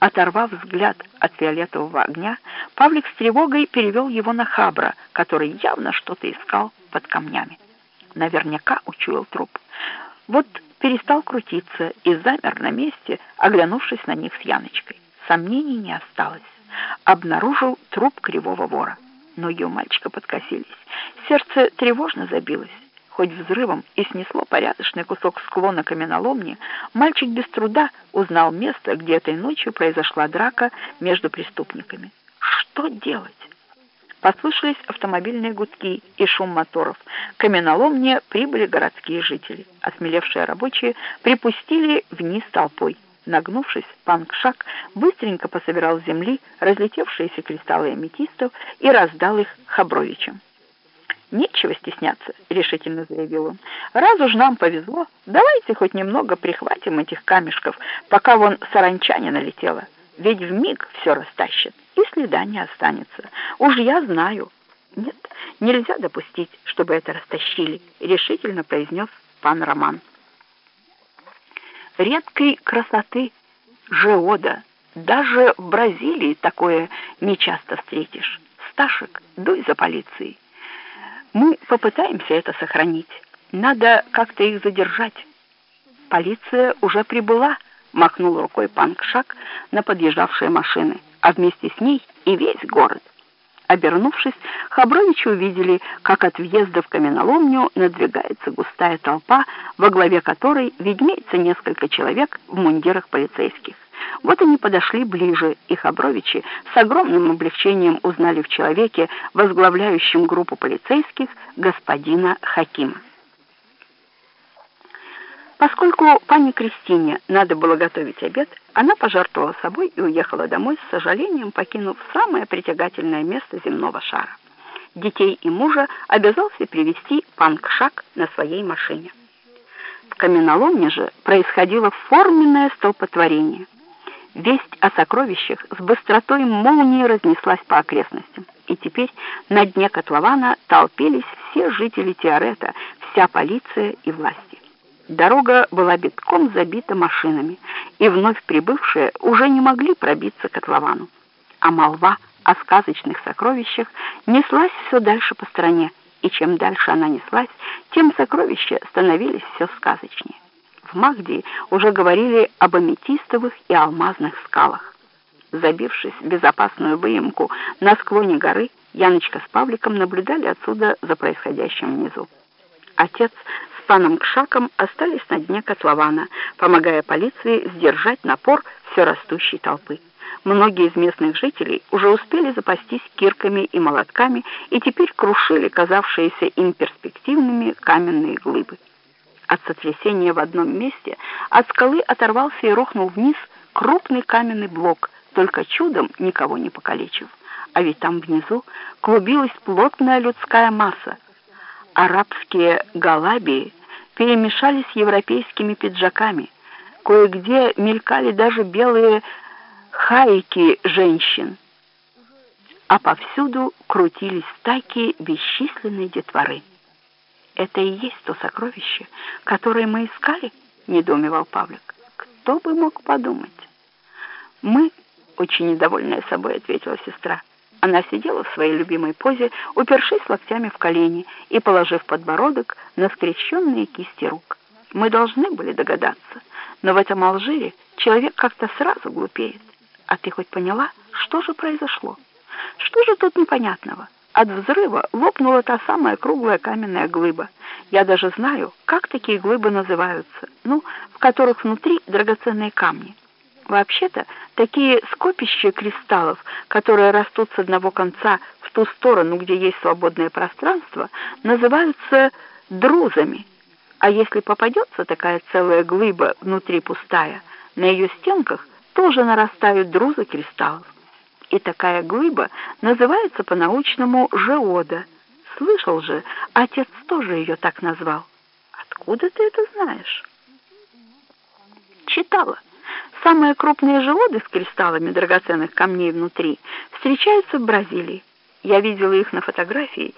Оторвав взгляд от фиолетового огня, Павлик с тревогой перевел его на Хабра, который явно что-то искал под камнями. Наверняка учуял труп. Вот перестал крутиться и замер на месте, оглянувшись на них с Яночкой. Сомнений не осталось. Обнаружил труп кривого вора. Ноги у мальчика подкосились. Сердце тревожно забилось хоть взрывом и снесло порядочный кусок склона каменоломни, мальчик без труда узнал место, где этой ночью произошла драка между преступниками. Что делать? Послышались автомобильные гудки и шум моторов. К каменоломне прибыли городские жители. Осмелевшие рабочие припустили вниз толпой. Нагнувшись, панк Шак быстренько пособирал с земли разлетевшиеся кристаллы аметистов и раздал их Хабровичам. «Нечего стесняться», — решительно заявил он. «Раз уж нам повезло, давайте хоть немного прихватим этих камешков, пока вон саранча не налетела. Ведь в миг все растащит, и следа не останется. Уж я знаю». «Нет, нельзя допустить, чтобы это растащили», — решительно произнес пан Роман. «Редкой красоты жеода. Даже в Бразилии такое нечасто встретишь. Сташек, дуй за полицией». Мы попытаемся это сохранить. Надо как-то их задержать. Полиция уже прибыла, махнул рукой Панкшак на подъезжавшие машины, а вместе с ней и весь город. Обернувшись, Хабровичи увидели, как от въезда в каменоломню надвигается густая толпа, во главе которой виднеется несколько человек в мундирах полицейских. Вот они подошли ближе, и Хабровичи с огромным облегчением узнали в человеке, возглавляющем группу полицейских, господина Хакима. Поскольку пане Кристине надо было готовить обед, она пожертвовала собой и уехала домой с сожалением, покинув самое притягательное место земного шара. Детей и мужа обязался привести пан Кшак на своей машине. В каменоломне же происходило форменное столпотворение – Весть о сокровищах с быстротой молнии разнеслась по окрестностям, и теперь на дне котлована толпились все жители Тиарета, вся полиция и власти. Дорога была битком забита машинами, и вновь прибывшие уже не могли пробиться к котловану. А молва о сказочных сокровищах неслась все дальше по стране, и чем дальше она неслась, тем сокровища становились все сказочнее в Махди уже говорили об аметистовых и алмазных скалах. Забившись в безопасную выемку на склоне горы, Яночка с Павликом наблюдали отсюда за происходящим внизу. Отец с паном Кшаком остались на дне котлована, помогая полиции сдержать напор все растущей толпы. Многие из местных жителей уже успели запастись кирками и молотками и теперь крушили казавшиеся им перспективными каменные глыбы. От сотрясения в одном месте от скалы оторвался и рухнул вниз крупный каменный блок, только чудом никого не покалечив. А ведь там внизу клубилась плотная людская масса. Арабские галабии перемешались с европейскими пиджаками. Кое-где мелькали даже белые хайки женщин. А повсюду крутились стаки бесчисленной детворы. «Это и есть то сокровище, которое мы искали?» — недоумевал Павлик. «Кто бы мог подумать?» «Мы, очень недовольная собой», — ответила сестра. Она сидела в своей любимой позе, упершись локтями в колени и положив подбородок на скрещенные кисти рук. Мы должны были догадаться, но в этом Алжире человек как-то сразу глупеет. А ты хоть поняла, что же произошло? Что же тут непонятного?» От взрыва лопнула та самая круглая каменная глыба. Я даже знаю, как такие глыбы называются, ну, в которых внутри драгоценные камни. Вообще-то, такие скопища кристаллов, которые растут с одного конца в ту сторону, где есть свободное пространство, называются друзами. А если попадется такая целая глыба внутри пустая, на ее стенках тоже нарастают друзы кристаллов и такая глыба называется по-научному жеода. Слышал же, отец тоже ее так назвал. Откуда ты это знаешь? Читала. Самые крупные желоды с кристаллами драгоценных камней внутри встречаются в Бразилии. Я видела их на фотографии